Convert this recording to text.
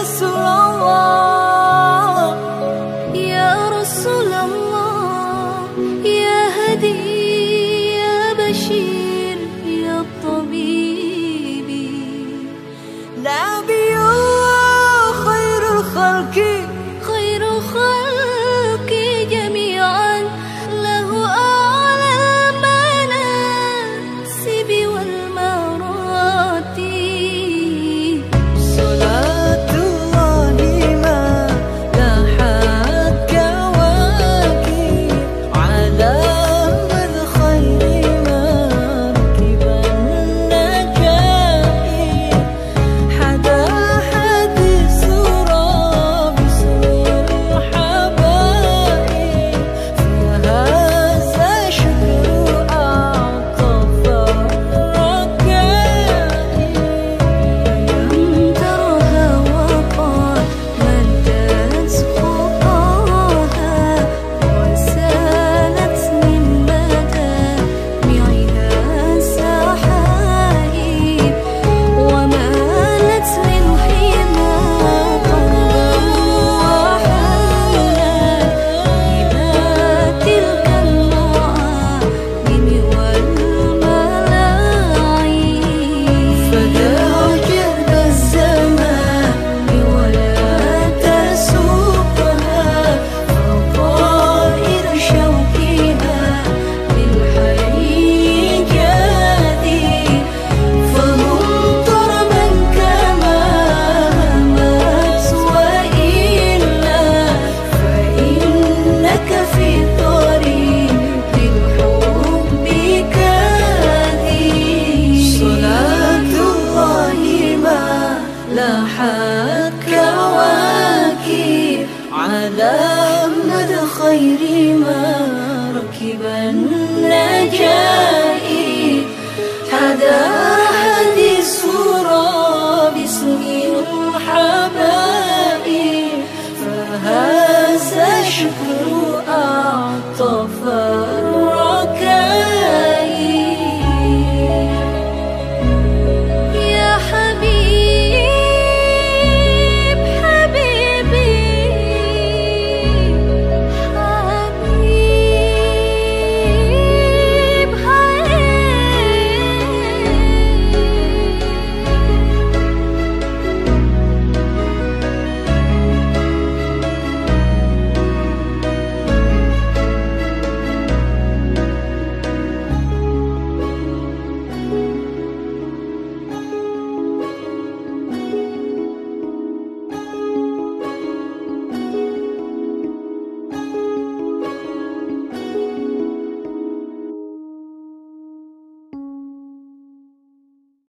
descanso. لاحت